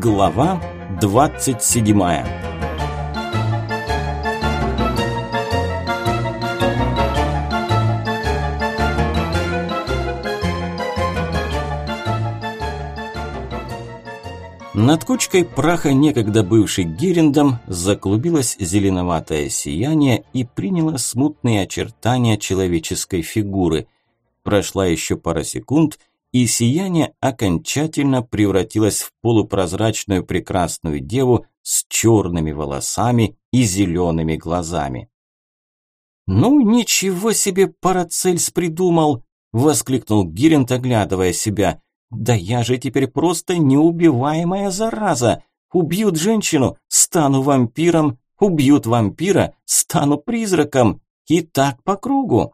Глава 27 Над кучкой праха, некогда бывшей Герендом, заклубилось зеленоватое сияние и приняло смутные очертания человеческой фигуры. Прошла еще пара секунд, и сияние окончательно превратилось в полупрозрачную прекрасную деву с черными волосами и зелеными глазами. «Ну, ничего себе Парацельс придумал!» – воскликнул Гиринд, оглядывая себя. «Да я же теперь просто неубиваемая зараза! Убьют женщину – стану вампиром, убьют вампира – стану призраком, и так по кругу!»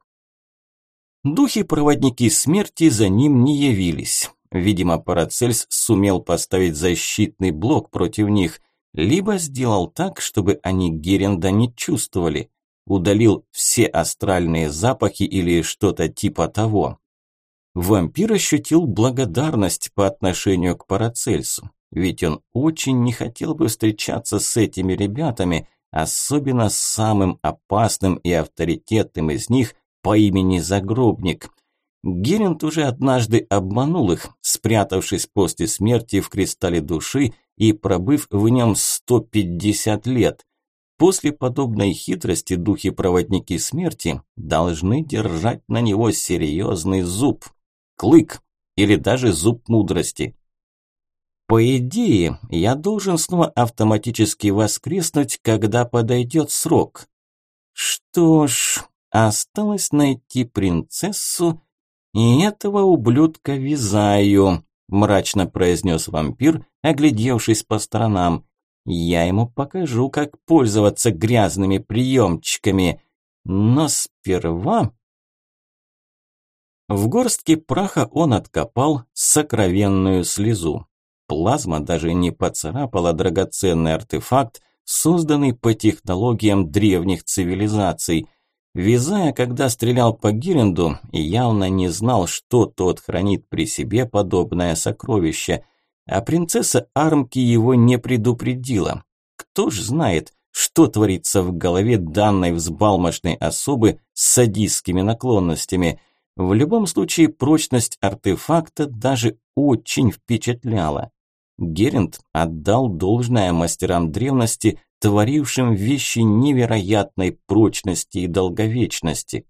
Духи-проводники смерти за ним не явились. Видимо, Парацельс сумел поставить защитный блок против них, либо сделал так, чтобы они Геренда не чувствовали. Удалил все астральные запахи или что-то типа того. Вампир ощутил благодарность по отношению к Парацельсу, ведь он очень не хотел бы встречаться с этими ребятами, особенно с самым опасным и авторитетным из них – по имени Загробник. Геринд уже однажды обманул их, спрятавшись после смерти в кристалле души и пробыв в нем 150 лет. После подобной хитрости духи-проводники смерти должны держать на него серьезный зуб, клык или даже зуб мудрости. По идее, я должен снова автоматически воскреснуть, когда подойдет срок. Что ж, Осталось найти принцессу и этого ублюдка Визаю, мрачно произнес вампир, оглядевшись по сторонам. Я ему покажу, как пользоваться грязными приемчиками. Но сперва... В горстке праха он откопал сокровенную слезу. Плазма даже не поцарапала драгоценный артефакт, созданный по технологиям древних цивилизаций. Визая, когда стрелял по Гиренду, явно не знал, что тот хранит при себе подобное сокровище, а принцесса Армки его не предупредила. Кто ж знает, что творится в голове данной взбалмошной особы с садистскими наклонностями. В любом случае, прочность артефакта даже очень впечатляла. Геринд отдал должное мастерам древности, творившим вещи невероятной прочности и долговечности.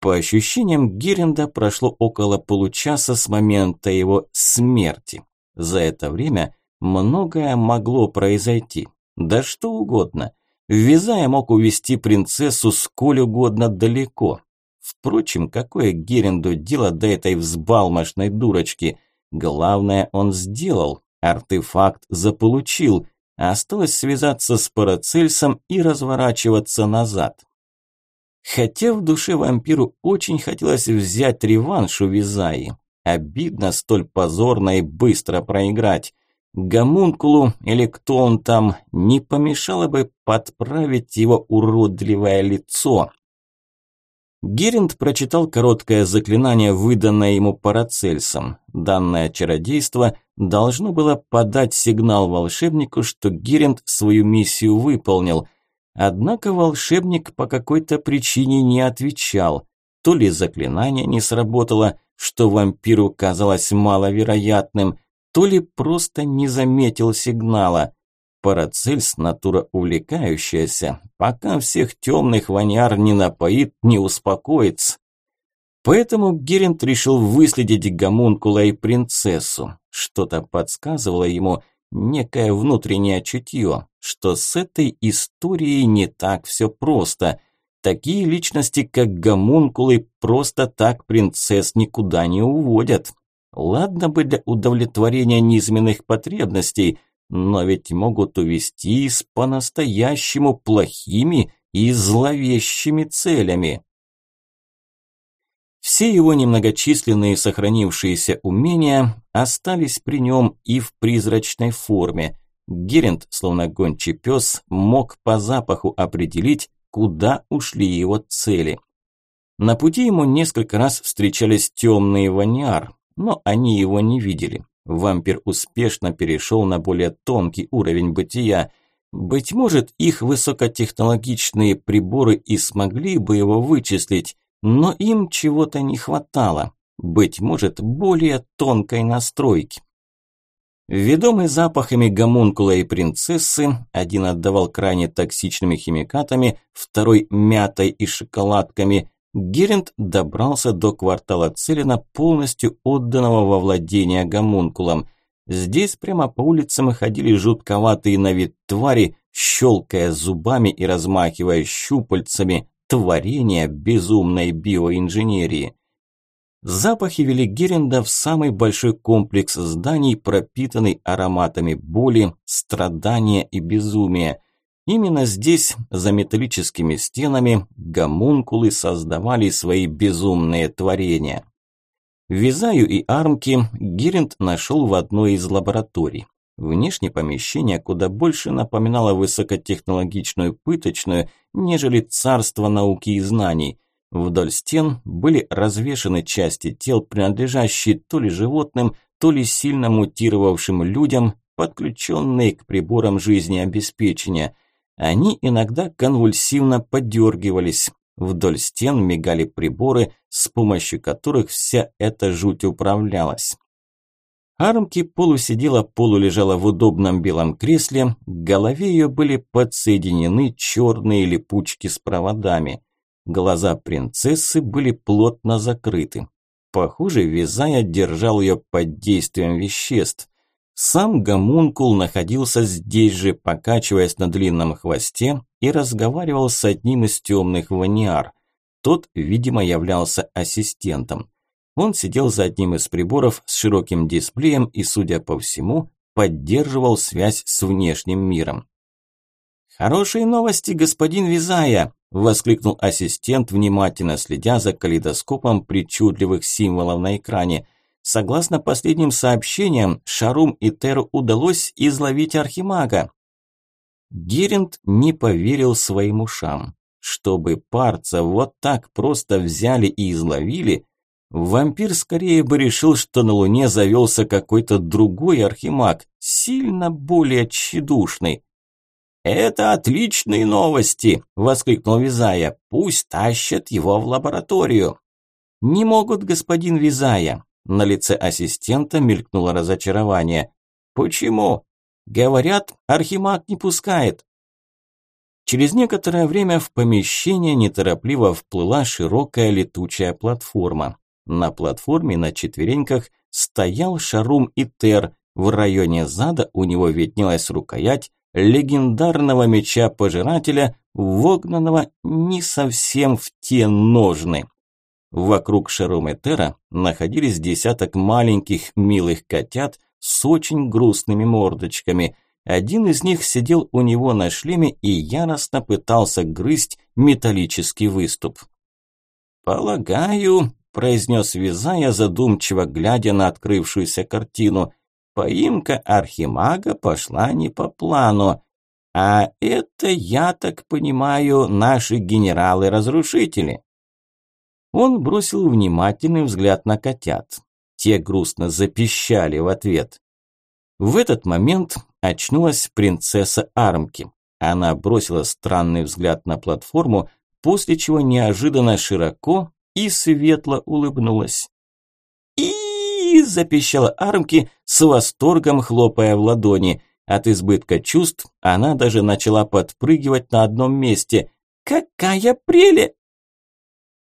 По ощущениям Геренда прошло около получаса с момента его смерти. За это время многое могло произойти. Да что угодно. Вязая мог увести принцессу сколь угодно далеко. Впрочем, какое Геренду дело до этой взбалмошной дурочки? Главное он сделал, артефакт заполучил, Осталось связаться с Парацельсом и разворачиваться назад. Хотя в душе вампиру очень хотелось взять реванш у Визаи. Обидно столь позорно и быстро проиграть. Гомункулу, или кто он там, не помешало бы подправить его уродливое лицо. Геринд прочитал короткое заклинание, выданное ему Парацельсом. Данное чародейство должно было подать сигнал волшебнику, что Геринд свою миссию выполнил. Однако волшебник по какой-то причине не отвечал. То ли заклинание не сработало, что вампиру казалось маловероятным, то ли просто не заметил сигнала. Парацельс – натура увлекающаяся, пока всех темных ваняр не напоит, не успокоится. Поэтому Геринд решил выследить гомункула и принцессу. Что-то подсказывало ему, некое внутреннее чутье, что с этой историей не так все просто. Такие личности, как гомункулы, просто так принцесс никуда не уводят. Ладно бы для удовлетворения низменных потребностей, но ведь могут увести с по-настоящему плохими и зловещими целями. Все его немногочисленные сохранившиеся умения остались при нем и в призрачной форме. Геринд, словно гончий пес, мог по запаху определить, куда ушли его цели. На пути ему несколько раз встречались темные ваниар, но они его не видели. Вампир успешно перешел на более тонкий уровень бытия. Быть может, их высокотехнологичные приборы и смогли бы его вычислить, но им чего-то не хватало. Быть может, более тонкой настройки. Ведомый запахами гомункула и принцессы, один отдавал крайне токсичными химикатами, второй мятой и шоколадками, Геринд добрался до квартала Целина, полностью отданного во владение гомункулом. Здесь прямо по улицам ходили жутковатые на вид твари, щелкая зубами и размахивая щупальцами, творение безумной биоинженерии. Запахи вели Геренда в самый большой комплекс зданий, пропитанный ароматами боли, страдания и безумия. Именно здесь, за металлическими стенами, гомункулы создавали свои безумные творения. Визаю и армки Геринд нашел в одной из лабораторий. Внешнее помещение куда больше напоминало высокотехнологичную пыточную, нежели царство науки и знаний. Вдоль стен были развешаны части тел, принадлежащие то ли животным, то ли сильно мутировавшим людям, подключенные к приборам жизнеобеспечения. Они иногда конвульсивно подергивались. Вдоль стен мигали приборы, с помощью которых вся эта жуть управлялась. Армки полусидела, полулежала в удобном белом кресле, к голове ее были подсоединены черные липучки с проводами. Глаза принцессы были плотно закрыты. Похоже, Визая держал ее под действием веществ. Сам гомункул находился здесь же, покачиваясь на длинном хвосте и разговаривал с одним из темных ваниар. Тот, видимо, являлся ассистентом. Он сидел за одним из приборов с широким дисплеем и, судя по всему, поддерживал связь с внешним миром. «Хорошие новости, господин Визая!» – воскликнул ассистент, внимательно следя за калейдоскопом причудливых символов на экране. Согласно последним сообщениям, Шарум и Теру удалось изловить Архимага. Геринд не поверил своим ушам. Чтобы парца вот так просто взяли и изловили, вампир скорее бы решил, что на Луне завелся какой-то другой Архимаг, сильно более тщедушный. «Это отличные новости!» – воскликнул Визая. «Пусть тащат его в лабораторию!» «Не могут, господин Визая!» На лице ассистента мелькнуло разочарование. «Почему?» «Говорят, Архимаг не пускает». Через некоторое время в помещение неторопливо вплыла широкая летучая платформа. На платформе на четвереньках стоял Шарум и Тер. В районе зада у него виднелась рукоять, легендарного меча-пожирателя, вогнанного не совсем в те ножны. Вокруг Шарометера находились десяток маленьких милых котят с очень грустными мордочками. Один из них сидел у него на шлеме и яростно пытался грызть металлический выступ. «Полагаю», – произнес Визая, задумчиво глядя на открывшуюся картину – Поимка архимага пошла не по плану. А это, я так понимаю, наши генералы-разрушители. Он бросил внимательный взгляд на котят. Те грустно запищали в ответ. В этот момент очнулась принцесса Армки. Она бросила странный взгляд на платформу, после чего неожиданно широко и светло улыбнулась. и запищала Армки с восторгом, хлопая в ладони. От избытка чувств она даже начала подпрыгивать на одном месте. «Какая прелесть!»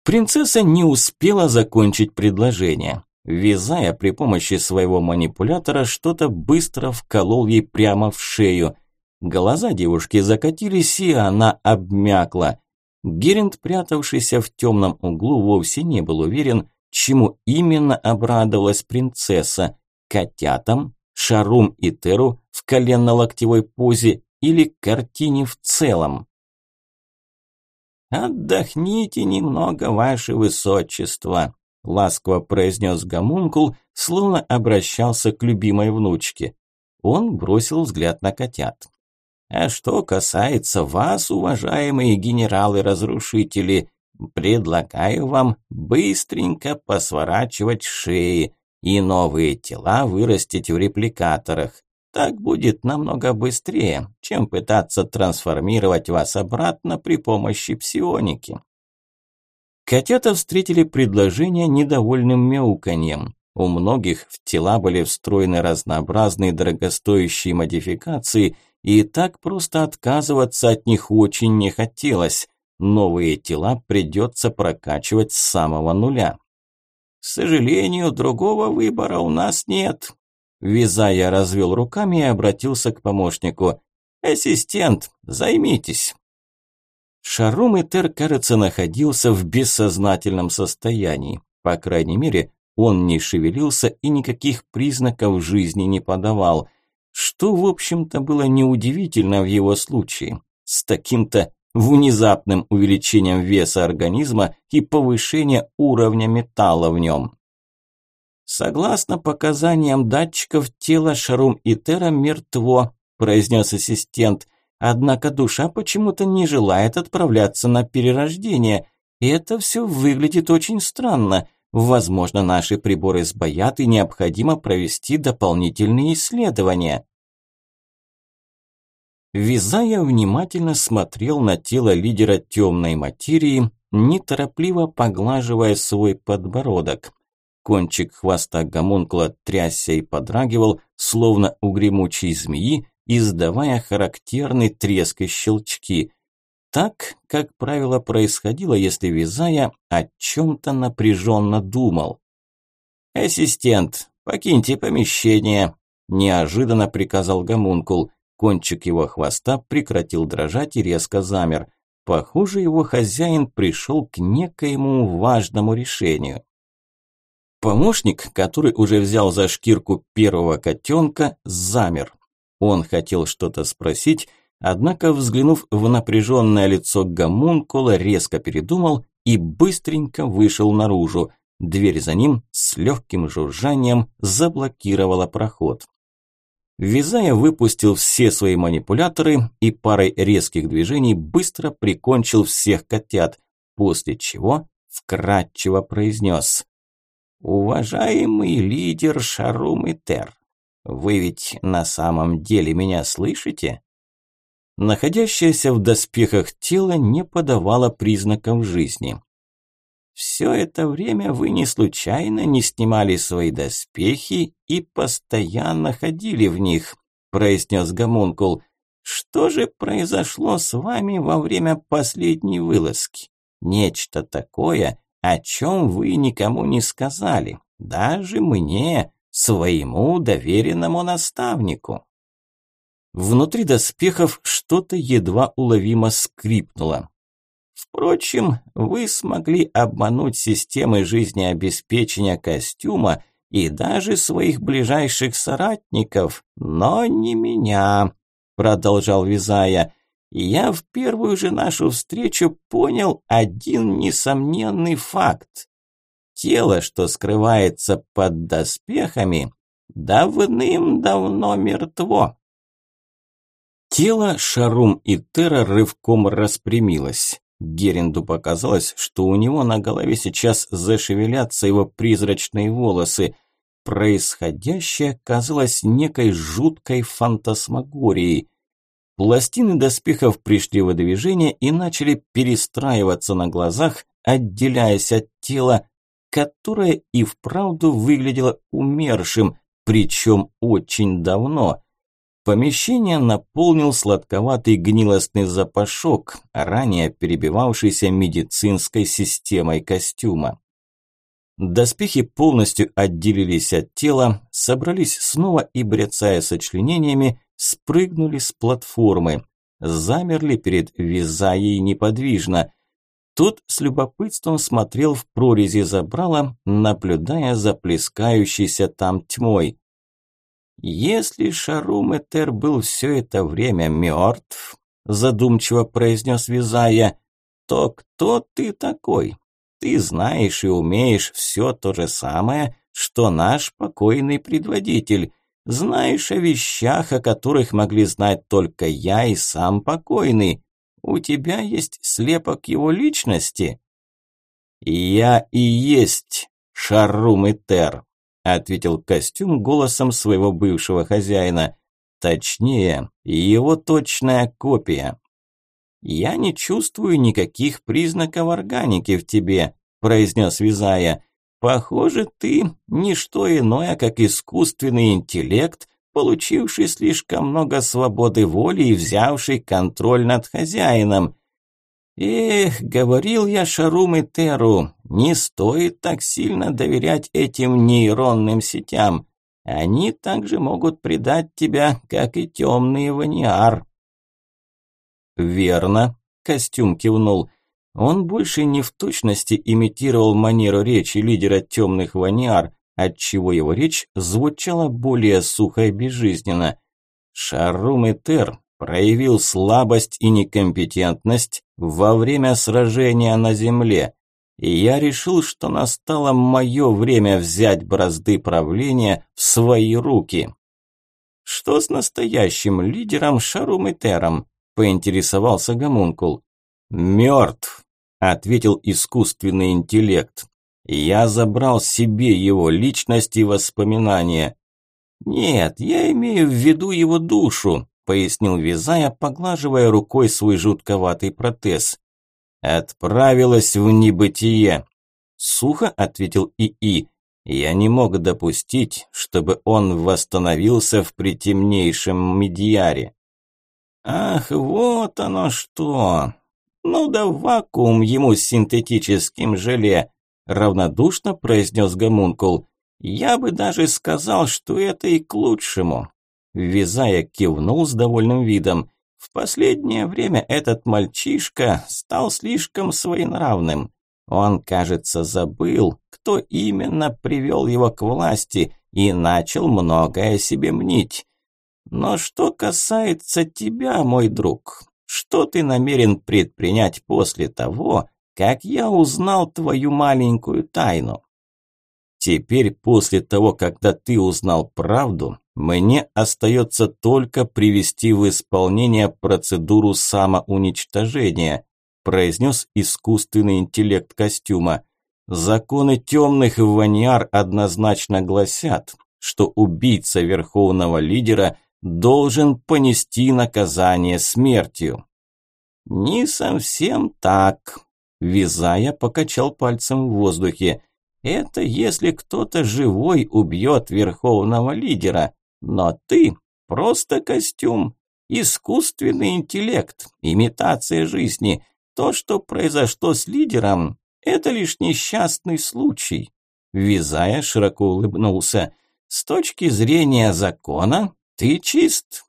Принцесса не успела закончить предложение. Вязая при помощи своего манипулятора что-то быстро вколол ей прямо в шею. Глаза девушки закатились, и она обмякла. Геринд, прятавшийся в темном углу, вовсе не был уверен, чему именно обрадовалась принцесса – котятам, Шарум и Теру в коленно-локтевой позе или картине в целом. «Отдохните немного, ваше высочество», – ласково произнес гомункул, словно обращался к любимой внучке. Он бросил взгляд на котят. «А что касается вас, уважаемые генералы-разрушители, предлагаю вам быстренько посворачивать шеи. и новые тела вырастить в репликаторах. Так будет намного быстрее, чем пытаться трансформировать вас обратно при помощи псионики. Котята встретили предложение недовольным мяуканьем. У многих в тела были встроены разнообразные дорогостоящие модификации, и так просто отказываться от них очень не хотелось. Новые тела придется прокачивать с самого нуля. К сожалению, другого выбора у нас нет. Визая развел руками и обратился к помощнику. «Ассистент, займитесь». Шарум Итер, кажется, находился в бессознательном состоянии. По крайней мере, он не шевелился и никаких признаков жизни не подавал, что, в общем-то, было неудивительно в его случае. С таким-то внезапным увеличением веса организма и повышения уровня металла в нем. Согласно показаниям датчиков, тело Шарум Итера мертво, произнес ассистент. Однако душа почему-то не желает отправляться на перерождение. И это все выглядит очень странно. Возможно, наши приборы сбоят и необходимо провести дополнительные исследования. Визая внимательно смотрел на тело лидера темной материи, неторопливо поглаживая свой подбородок. Кончик хвоста гомункула трясся и подрагивал, словно у гремучей змеи, издавая характерный треск и щелчки. Так, как правило, происходило, если Визая о чем-то напряженно думал. «Ассистент, покиньте помещение», – неожиданно приказал гомункул. Кончик его хвоста прекратил дрожать и резко замер. Похоже, его хозяин пришел к некоему важному решению. Помощник, который уже взял за шкирку первого котенка, замер. Он хотел что-то спросить, однако, взглянув в напряженное лицо гомункула, резко передумал и быстренько вышел наружу. Дверь за ним с легким жужжанием заблокировала проход. Визая выпустил все свои манипуляторы и парой резких движений быстро прикончил всех котят, после чего вкратчиво произнес «Уважаемый лидер Шарум и Тер, вы ведь на самом деле меня слышите?» Находящееся в доспехах тело не подавало признаков жизни. Все это время вы не случайно не снимали свои доспехи и постоянно ходили в них, произнес Гомункул. Что же произошло с вами во время последней вылазки? Нечто такое, о чем вы никому не сказали, даже мне, своему доверенному наставнику. Внутри доспехов что-то едва уловимо скрипнуло. Впрочем, вы смогли обмануть системы жизнеобеспечения костюма и даже своих ближайших соратников, но не меня, продолжал Визая. Я в первую же нашу встречу понял один несомненный факт. Тело, что скрывается под доспехами, давным-давно мертво. Тело Шарум и Тера рывком распрямилось. Геринду показалось, что у него на голове сейчас зашевелятся его призрачные волосы. Происходящее казалось некой жуткой фантасмагорией. Пластины доспехов пришли в движение и начали перестраиваться на глазах, отделяясь от тела, которое и вправду выглядело умершим, причем очень давно – Помещение наполнил сладковатый гнилостный запашок, ранее перебивавшийся медицинской системой костюма. Доспехи полностью отделились от тела, собрались снова и, брецая сочленениями, спрыгнули с платформы, замерли перед Визаей неподвижно. Тот с любопытством смотрел в прорези забрала, наблюдая за плескающейся там тьмой. «Если Шарум-Этер был все это время мертв», задумчиво произнес Визая, то кто ты такой? Ты знаешь и умеешь все то же самое, что наш покойный предводитель. Знаешь о вещах, о которых могли знать только я и сам покойный. У тебя есть слепок его личности?» «Я и есть Шарум-Этер», ответил костюм голосом своего бывшего хозяина. Точнее, его точная копия. «Я не чувствую никаких признаков органики в тебе», – произнес Визая. «Похоже, ты не что иное, как искусственный интеллект, получивший слишком много свободы воли и взявший контроль над хозяином. Эх, говорил я Шарум и Теру, не стоит так сильно доверять этим нейронным сетям. Они также могут предать тебя, как и темный ваниар. «Верно», – костюм кивнул. Он больше не в точности имитировал манеру речи лидера темных ваниар, отчего его речь звучала более сухо и безжизненно. Шарум и проявил слабость и некомпетентность во время сражения на земле, и я решил, что настало мое время взять бразды правления в свои руки. Что с настоящим лидером Шарум и? Поинтересовался гомункул. «Мертв», – ответил искусственный интеллект. «Я забрал себе его личность и воспоминания». «Нет, я имею в виду его душу», – пояснил Визая, поглаживая рукой свой жутковатый протез. «Отправилась в небытие», – сухо ответил ИИ. «Я не мог допустить, чтобы он восстановился в притемнейшем медиаре». Ах, вот оно что! Ну да вакуум ему с синтетическим желе, равнодушно произнес Гомункул. Я бы даже сказал, что это и к лучшему. Визая кивнул с довольным видом. В последнее время этот мальчишка стал слишком своенравным. Он, кажется, забыл, кто именно привел его к власти и начал многое себе мнить. Но что касается тебя, мой друг, что ты намерен предпринять после того, как я узнал твою маленькую тайну? Теперь, после того, когда ты узнал правду, мне остается только привести в исполнение процедуру самоуничтожения, произнес искусственный интеллект костюма. Законы темных ваниар однозначно гласят, что убийца верховного лидера – должен понести наказание смертью. Не совсем так. Визая покачал пальцем в воздухе. Это если кто-то живой убьет верховного лидера, но ты просто костюм, искусственный интеллект, имитация жизни. То, что произошло с лидером, это лишь несчастный случай. Визая широко улыбнулся. С точки зрения закона, ты чист.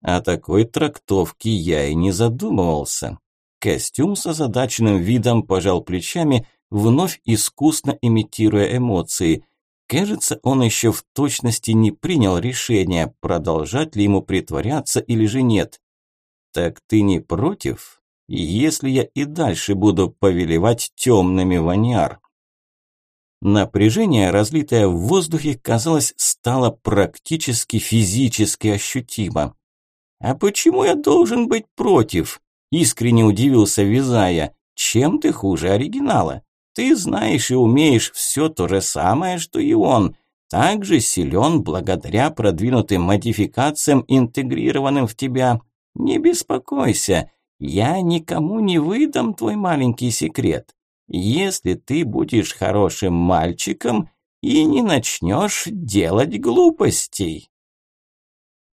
О такой трактовке я и не задумывался. Костюм с озадаченным видом пожал плечами, вновь искусно имитируя эмоции. Кажется, он еще в точности не принял решение, продолжать ли ему притворяться или же нет. Так ты не против, если я и дальше буду повелевать темными ваниар? Напряжение, разлитое в воздухе, казалось, стало практически физически ощутимо. «А почему я должен быть против?» – искренне удивился Визая. «Чем ты хуже оригинала? Ты знаешь и умеешь все то же самое, что и он. Также силен благодаря продвинутым модификациям, интегрированным в тебя. Не беспокойся, я никому не выдам твой маленький секрет если ты будешь хорошим мальчиком и не начнешь делать глупостей.